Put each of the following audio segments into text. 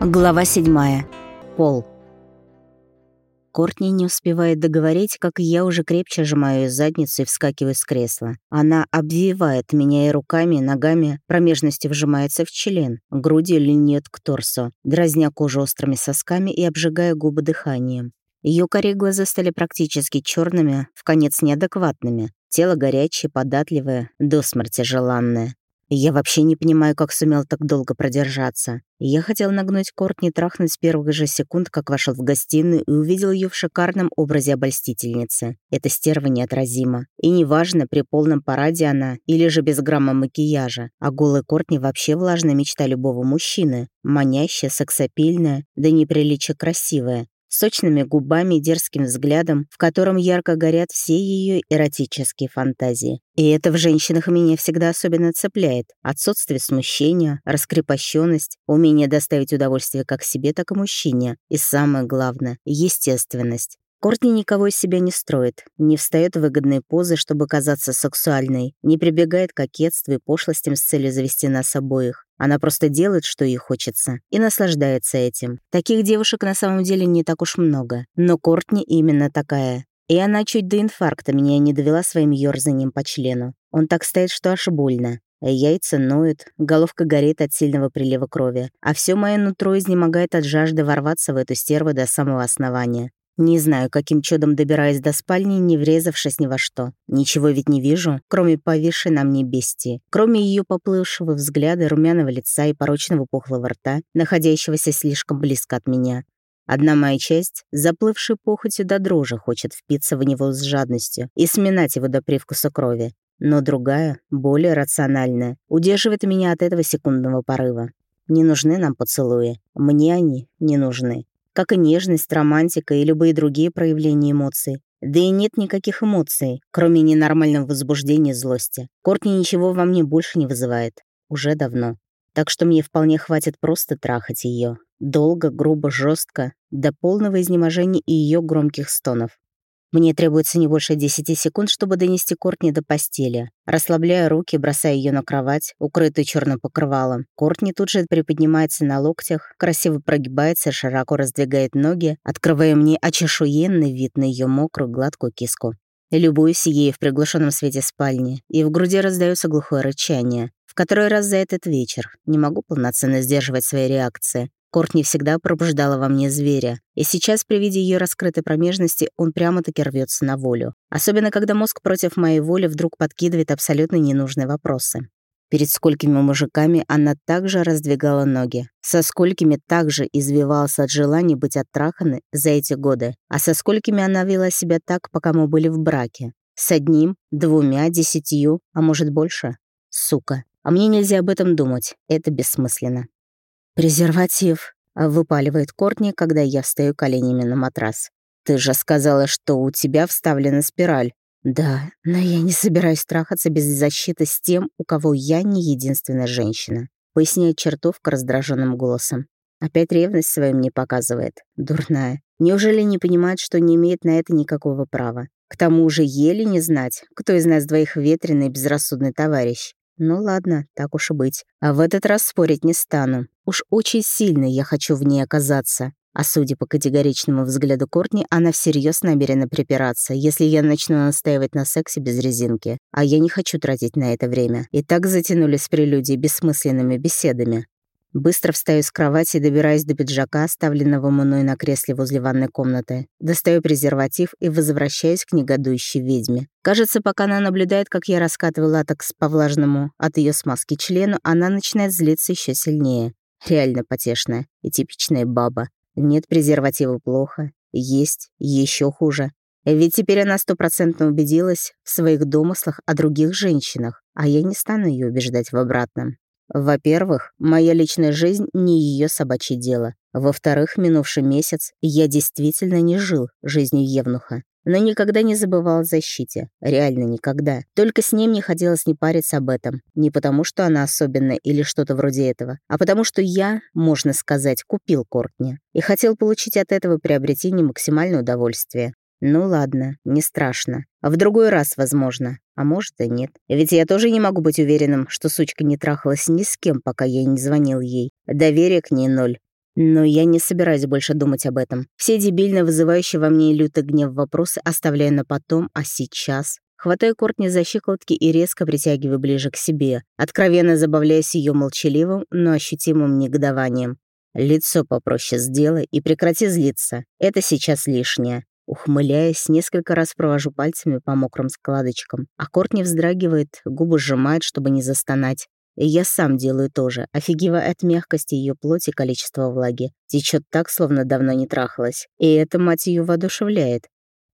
Глава 7. Пол. Кортни не успевает договорить, как я уже крепче сжимаю ее задницу и вскакиваю с кресла. Она обвивает меня и руками, и ногами, промежностью вжимается в член, грудью льнет к торсу, дразня кожу острыми сосками и обжигая губы дыханием. Ее карие глаза стали практически черными, в конец неадекватными. Тело горячее, податливое, до смерти желанное. Я вообще не понимаю, как сумел так долго продержаться. Я хотел нагнуть Кортни трахнуть с первых же секунд, как вошел в гостиную и увидел ее в шикарном образе обольстительницы. Эта стерва неотразима. И неважно, при полном параде она или же без грамма макияжа. А голый Кортни вообще влажная мечта любого мужчины. Манящая, сексапильная, да неприличие красивая сочными губами и дерзким взглядом, в котором ярко горят все ее эротические фантазии. И это в женщинах меня всегда особенно цепляет. Отсутствие смущения, раскрепощенность, умение доставить удовольствие как себе, так и мужчине. И самое главное — естественность. Кортни никого из себя не строит, не встает в выгодные позы, чтобы казаться сексуальной, не прибегает к кокетству и пошлостям с целью завести нас обоих. Она просто делает, что ей хочется, и наслаждается этим. Таких девушек на самом деле не так уж много, но Кортни именно такая. И она чуть до инфаркта меня не довела своим ёрзанием по члену. Он так стоит, что аж больно. Яйца ноют, головка горит от сильного прилива крови, а все мое нутро изнемогает от жажды ворваться в эту стерву до самого основания. Не знаю, каким чудом добираюсь до спальни, не врезавшись ни во что. Ничего ведь не вижу, кроме повисшей на мне бестии. Кроме ее поплывшего взгляда, румяного лица и порочного пухлого рта, находящегося слишком близко от меня. Одна моя часть, заплывшая похотью до дрожи, хочет впиться в него с жадностью и сминать его до привкуса крови. Но другая, более рациональная, удерживает меня от этого секундного порыва. Не нужны нам поцелуи. Мне они не нужны как и нежность, романтика и любые другие проявления эмоций. Да и нет никаких эмоций, кроме ненормального возбуждения злости. Кортни ничего во мне больше не вызывает. Уже давно. Так что мне вполне хватит просто трахать ее. Долго, грубо, жестко, до полного изнеможения и ее громких стонов. Мне требуется не больше 10 секунд, чтобы донести Кортни до постели. Расслабляя руки, бросая ее на кровать, укрытую черным покрывалом. Кортни тут же приподнимается на локтях, красиво прогибается, широко раздвигает ноги, открывая мне очешуенный вид на ее мокрую гладкую киску. Любуюсь ей в приглушенном свете спальни, и в груди раздается глухое рычание. В который раз за этот вечер не могу полноценно сдерживать свои реакции. Кортни всегда пробуждала во мне зверя, и сейчас при виде ее раскрытой промежности он прямо-таки рвется на волю. Особенно, когда мозг против моей воли вдруг подкидывает абсолютно ненужные вопросы. Перед сколькими мужиками она также раздвигала ноги, со сколькими также извивалась от желания быть оттраханной за эти годы, а со сколькими она вела себя так, пока мы были в браке. С одним, двумя, десятью, а может больше. Сука. А мне нельзя об этом думать, это бессмысленно. «Презерватив», — выпаливает Кортни, когда я встаю коленями на матрас. «Ты же сказала, что у тебя вставлена спираль». «Да, но я не собираюсь трахаться без защиты с тем, у кого я не единственная женщина», — поясняет чертовка раздраженным голосом. Опять ревность своим не показывает. Дурная. Неужели не понимает, что не имеет на это никакого права? К тому же еле не знать, кто из нас двоих ветреный безрассудный товарищ. Ну ладно, так уж и быть. А в этот раз спорить не стану. Уж очень сильно я хочу в ней оказаться. А судя по категоричному взгляду Кортни, она всерьез намерена припираться, если я начну настаивать на сексе без резинки. А я не хочу тратить на это время. И так затянулись прелюдии бессмысленными беседами. Быстро встаю с кровати добираюсь до пиджака, оставленного мной на кресле возле ванной комнаты. Достаю презерватив и возвращаюсь к негодующей ведьме. Кажется, пока она наблюдает, как я раскатываю латекс по влажному от ее смазки члену, она начинает злиться еще сильнее. Реально потешная и типичная баба. Нет презерватива плохо. Есть еще хуже. Ведь теперь она стопроцентно убедилась в своих домыслах о других женщинах, а я не стану ее убеждать в обратном. Во-первых, моя личная жизнь не ее собачье дело. Во-вторых, минувший месяц я действительно не жил жизнью Евнуха. Но никогда не забывал о защите. Реально никогда. Только с ним не хотелось не париться об этом. Не потому, что она особенная или что-то вроде этого, а потому, что я, можно сказать, купил Кортни. И хотел получить от этого приобретения максимальное удовольствие. Ну ладно, не страшно. А в другой раз, возможно. А может и нет. Ведь я тоже не могу быть уверенным, что сучка не трахалась ни с кем, пока я не звонил ей. Доверие к ней ноль. Но я не собираюсь больше думать об этом. Все дебильно вызывающие во мне лютый гнев вопросы оставляю на потом, а сейчас... Хватаю Кортни за щиколотки и резко притягиваю ближе к себе, откровенно забавляясь ее молчаливым, но ощутимым негодованием. «Лицо попроще сделай и прекрати злиться. Это сейчас лишнее». Ухмыляясь, несколько раз провожу пальцами по мокрым складочкам, а Кортни вздрагивает, губы сжимает, чтобы не застонать. И я сам делаю тоже, офигевая от мягкости ее плоти и количества влаги. Течет так, словно давно не трахалась. И это, мать ее, воодушевляет.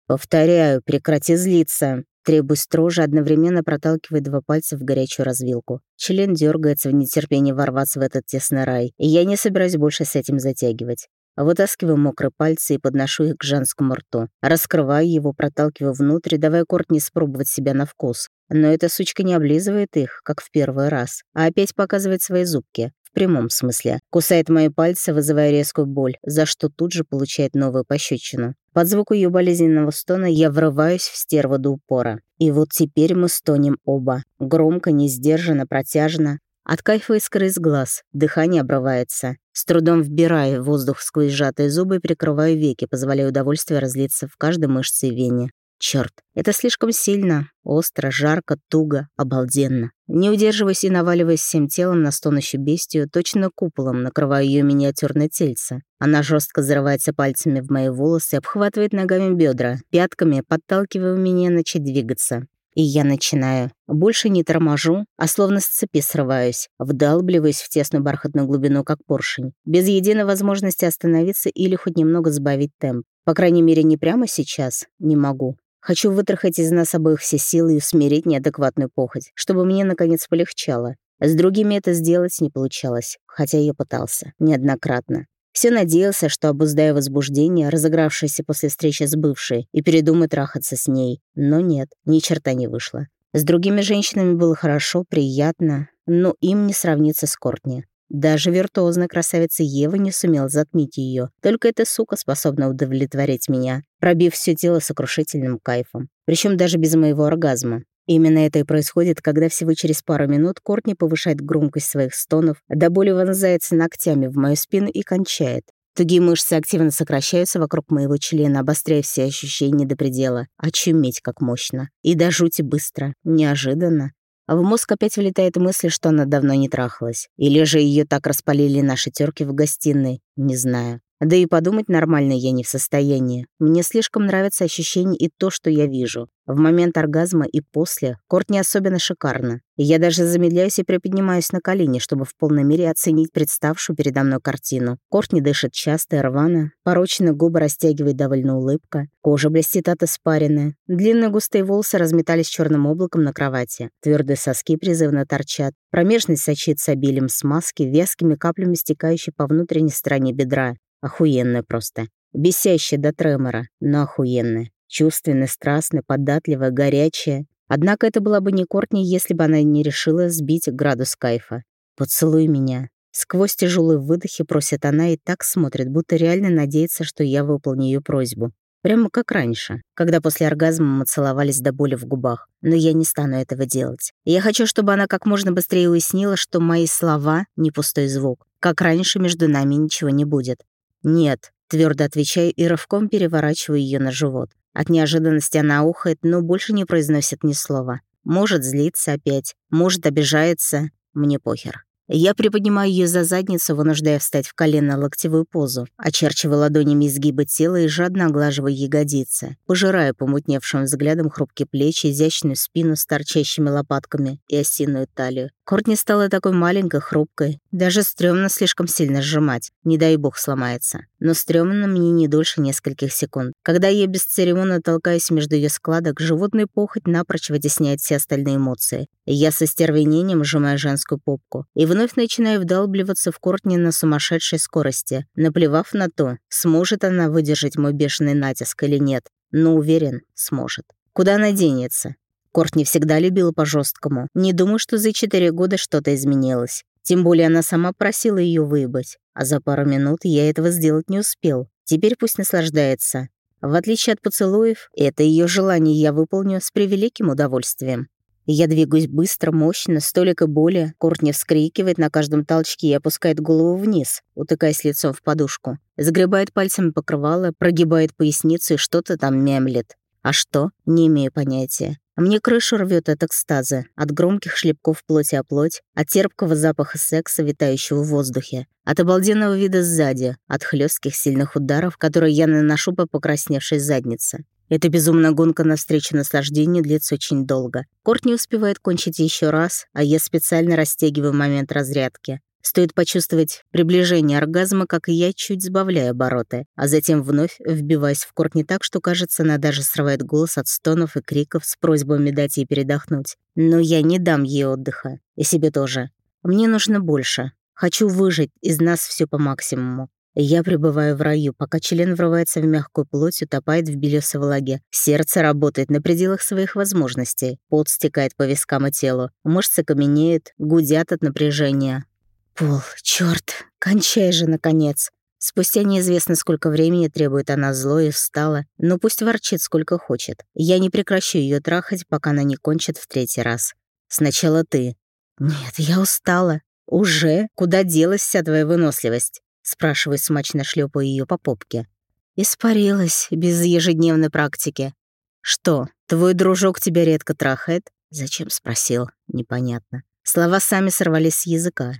«Повторяю, прекрати злиться!» Требуй строже, одновременно проталкивая два пальца в горячую развилку. Член дергается в нетерпении ворваться в этот тесный рай, и я не собираюсь больше с этим затягивать. Вытаскиваю мокрые пальцы и подношу их к женскому рту. Раскрываю его, проталкиваю внутрь, давая Кортни спробовать себя на вкус. Но эта сучка не облизывает их, как в первый раз, а опять показывает свои зубки. В прямом смысле. Кусает мои пальцы, вызывая резкую боль, за что тут же получает новую пощечину. Под звук ее болезненного стона я врываюсь в стерву до упора. И вот теперь мы стонем оба. Громко, несдержанно, протяжно. От кайфа искры из глаз, дыхание обрывается. С трудом вбираю воздух сквозь сжатые зубы прикрываю веки, позволяя удовольствию разлиться в каждой мышце и вене. Черт, это слишком сильно, остро, жарко, туго, обалденно. Не удерживаясь и наваливаясь всем телом на стонущую бестию, точно куполом накрываю ее миниатюрное тельце. Она жестко зарывается пальцами в мои волосы, обхватывает ногами бедра, пятками подталкивая меня начать двигаться. И я начинаю. Больше не торможу, а словно с цепи срываюсь, вдалбливаюсь в тесную бархатную глубину, как поршень, без единой возможности остановиться или хоть немного сбавить темп. По крайней мере, не прямо сейчас. Не могу. Хочу вытрахать из нас обоих все силы и усмирить неадекватную похоть, чтобы мне, наконец, полегчало. С другими это сделать не получалось, хотя я пытался, неоднократно. Все надеялся, что обуздаю возбуждение, разыгравшееся после встречи с бывшей, и передумаю трахаться с ней. Но нет, ни черта не вышло. С другими женщинами было хорошо, приятно, но им не сравнится с Кортни. Даже виртуозная красавица Ева не сумела затмить ее. Только эта сука способна удовлетворить меня, пробив все тело сокрушительным кайфом. Причем даже без моего оргазма. Именно это и происходит, когда всего через пару минут Кортни повышает громкость своих стонов, до боли вонзается ногтями в мою спину и кончает. Тугие мышцы активно сокращаются вокруг моего члена, обостряя все ощущения до предела. Очуметь как мощно. И до жути быстро. Неожиданно. А в мозг опять влетает мысль, что она давно не трахалась. Или же ее так распалили наши терки в гостиной. Не знаю. Да и подумать нормально я не в состоянии. Мне слишком нравится ощущение и то, что я вижу. В момент оргазма и после Корт не особенно шикарно. И я даже замедляюсь и приподнимаюсь на колени, чтобы в полной мере оценить представшую передо мной картину. Корт не дышит часто и рвано, порочные губы растягивает довольно улыбка, кожа блестит от испарины, длинные густые волосы разметались черным облаком на кровати, твердые соски призывно торчат, промежность сочится обилием смазки, вескими каплями стекающей по внутренней стороне бедра. Охуенная просто. Бесящая до тремора, но охуенная. Чувственная, страстная, податливая, горячая. Однако это была бы не Кортни, если бы она не решила сбить градус кайфа. «Поцелуй меня». Сквозь тяжелые выдохи просит она и так смотрит, будто реально надеется, что я выполню ее просьбу. Прямо как раньше, когда после оргазма мы целовались до боли в губах. Но я не стану этого делать. Я хочу, чтобы она как можно быстрее уяснила, что мои слова — не пустой звук. Как раньше между нами ничего не будет. «Нет», — твердо отвечаю и рывком переворачиваю ее на живот. От неожиданности она ухает, но больше не произносит ни слова. Может злиться опять, может обижается. Мне похер. Я приподнимаю ее за задницу, вынуждая встать в колено-локтевую позу, очерчивая ладонями изгибы тела и жадно оглаживая ягодицы, пожирая помутневшим взглядом хрупкие плечи, изящную спину с торчащими лопатками и осиную талию. Кортни стала такой маленькой, хрупкой. Даже стрёмно слишком сильно сжимать. Не дай бог сломается. Но стрёмно мне не дольше нескольких секунд. Когда я бесцеремонно толкаюсь между ее складок, животный похоть напрочь вытесняет все остальные эмоции. Я со стервенением сжимаю женскую попку. И вновь начинаю вдалбливаться в Кортни на сумасшедшей скорости, наплевав на то, сможет она выдержать мой бешеный натиск или нет. Но уверен, сможет. Куда она денется? Корт не всегда любила по-жесткому. Не думаю, что за четыре года что-то изменилось. Тем более она сама просила ее выебать. А за пару минут я этого сделать не успел. Теперь пусть наслаждается. В отличие от поцелуев, это ее желание я выполню с превеликим удовольствием. Я двигаюсь быстро, мощно, столик и более. Кортни вскрикивает на каждом толчке и опускает голову вниз, утыкаясь лицом в подушку. Загребает пальцами покрывало, прогибает поясницу и что-то там мямлет. А что? Не имею понятия. Мне крышу рвет от экстаза, от громких шлепков плоти о плоть, от терпкого запаха секса, витающего в воздухе, от обалденного вида сзади, от хлестких сильных ударов, которые я наношу по покрасневшей заднице. Эта безумная гонка навстречу наслаждению длится очень долго. Корт не успевает кончить еще раз, а я специально растягиваю момент разрядки. Стоит почувствовать приближение оргазма, как я чуть сбавляю обороты, а затем вновь вбиваясь в корт не так, что, кажется, она даже срывает голос от стонов и криков с просьбами дать ей передохнуть. Но я не дам ей отдыха. И себе тоже. Мне нужно больше. Хочу выжить из нас все по максимуму. Я пребываю в раю, пока член врывается в мягкую плоть, утопает в белесой влаге. Сердце работает на пределах своих возможностей. Пот стекает по вискам и телу. Мышцы каменеют, гудят от напряжения. Пол, черт, кончай же, наконец. Спустя неизвестно сколько времени требует она зло и встала, но пусть ворчит сколько хочет. Я не прекращу ее трахать, пока она не кончит в третий раз. Сначала ты. Нет, я устала. Уже? Куда делась вся твоя выносливость? Спрашиваю, смачно шлепая ее по попке. Испарилась, без ежедневной практики. Что, твой дружок тебя редко трахает? Зачем спросил? Непонятно. Слова сами сорвались с языка.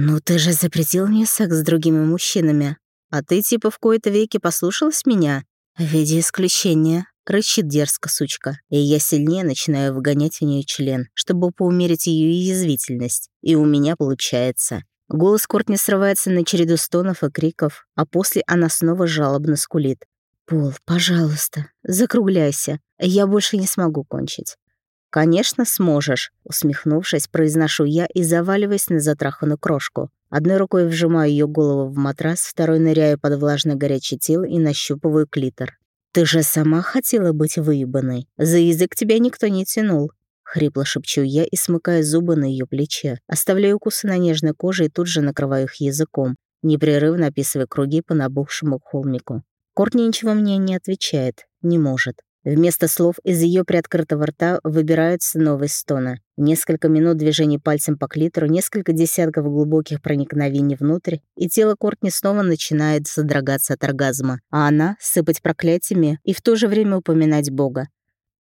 «Ну ты же запретил мне секс с другими мужчинами. А ты типа в кои-то веки послушалась меня? В виде исключения. Рычит дерзко сучка, и я сильнее начинаю выгонять в нее член, чтобы поумерить ее язвительность. И у меня получается. Голос Кортни срывается на череду стонов и криков, а после она снова жалобно скулит. «Пол, пожалуйста, закругляйся. Я больше не смогу кончить». «Конечно, сможешь», — усмехнувшись, произношу я и заваливаясь на затраханную крошку. Одной рукой вжимаю ее голову в матрас, второй ныряю под влажное горячее тело и нащупываю клитор. «Ты же сама хотела быть выебанной. За язык тебя никто не тянул. Хрипло шепчу я и смыкаю зубы на ее плече. Оставляю укусы на нежной коже и тут же накрываю их языком, непрерывно описывая круги по набухшему холмику. Кортни ничего мне не отвечает, не может. Вместо слов из ее приоткрытого рта выбираются новые стоны. Несколько минут движений пальцем по клитору, несколько десятков глубоких проникновений внутрь, и тело Кортни снова начинает содрогаться от оргазма, а она — сыпать проклятиями и в то же время упоминать Бога.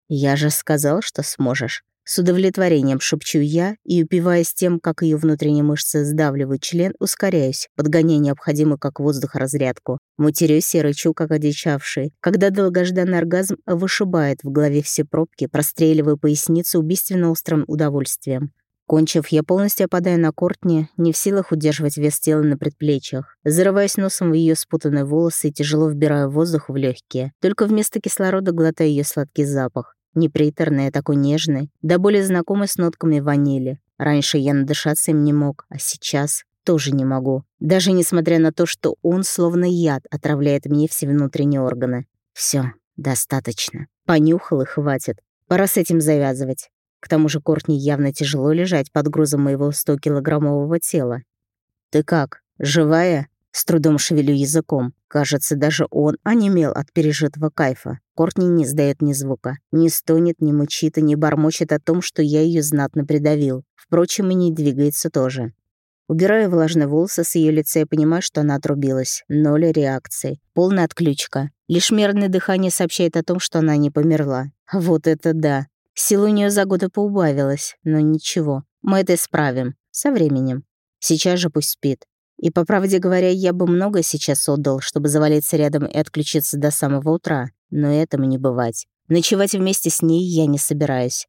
«Я же сказал, что сможешь». С удовлетворением шепчу я и, упиваясь тем, как ее внутренние мышцы сдавливают член, ускоряюсь, подгоняя необходимую как воздух разрядку. Матерюсь и рычу, как одичавший. Когда долгожданный оргазм вышибает в голове все пробки, простреливая поясницу убийственно острым удовольствием. Кончив, я полностью опадаю на Кортни, не в силах удерживать вес тела на предплечьях. Зарываясь носом в ее спутанные волосы и тяжело вбираю воздух в легкие. Только вместо кислорода глотаю ее сладкий запах. Неприторный, а такой нежный, да более знакомый с нотками ванили. Раньше я надышаться им не мог, а сейчас тоже не могу. Даже несмотря на то, что он словно яд отравляет мне все внутренние органы. Все, достаточно. Понюхал и хватит. Пора с этим завязывать. К тому же Кортни явно тяжело лежать под грузом моего 100-килограммового тела. «Ты как, живая?» С трудом шевелю языком. Кажется, даже он онемел от пережитого кайфа. Кортни не сдает ни звука. Не стонет, не мучит и не бормочет о том, что я ее знатно придавил. Впрочем, и не двигается тоже. Убираю влажные волосы с ее лица и понимаю, что она отрубилась. Ноль реакции. Полная отключка. Лишь мерное дыхание сообщает о том, что она не померла. Вот это да. Сил у нее за годы поубавилось, но ничего. Мы это исправим. Со временем. Сейчас же пусть спит. И, по правде говоря, я бы много сейчас отдал, чтобы завалиться рядом и отключиться до самого утра. Но этому не бывать. Ночевать вместе с ней я не собираюсь.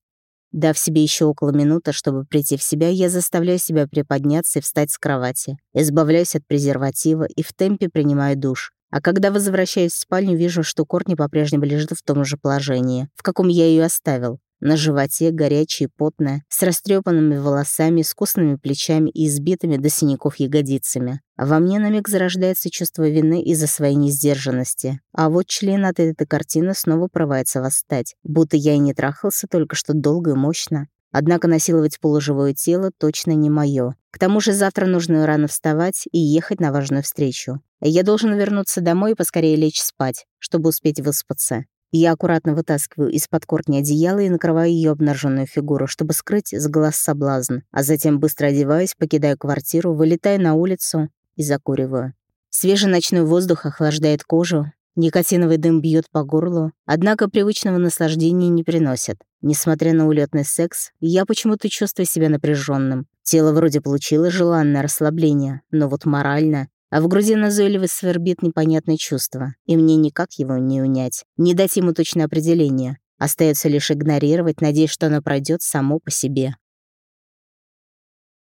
Дав себе еще около минуты, чтобы прийти в себя, я заставляю себя приподняться и встать с кровати. Избавляюсь от презерватива и в темпе принимаю душ. А когда возвращаюсь в спальню, вижу, что Кортни по-прежнему лежит в том же положении, в каком я ее оставил. На животе, горячая и потная, с растрепанными волосами, искусными плечами и избитыми до синяков ягодицами. Во мне на миг зарождается чувство вины из-за своей несдержанности. А вот член от этой картины снова прорывается восстать, будто я и не трахался только что долго и мощно. Однако насиловать полуживое тело точно не мое. К тому же завтра нужно рано вставать и ехать на важную встречу. Я должен вернуться домой и поскорее лечь спать, чтобы успеть выспаться. Я аккуратно вытаскиваю из-под кортни одеяло и накрываю ее обнаженную фигуру, чтобы скрыть с глаз соблазн, а затем быстро одеваюсь, покидаю квартиру, вылетаю на улицу и закуриваю. Свежий ночной воздух охлаждает кожу, никотиновый дым бьет по горлу, однако привычного наслаждения не приносит. Несмотря на улетный секс, я почему-то чувствую себя напряженным. Тело вроде получило желанное расслабление, но вот морально а в груди назойливо свербит непонятное чувство, и мне никак его не унять, не дать ему точное определение. Остается лишь игнорировать, надеясь, что оно пройдет само по себе.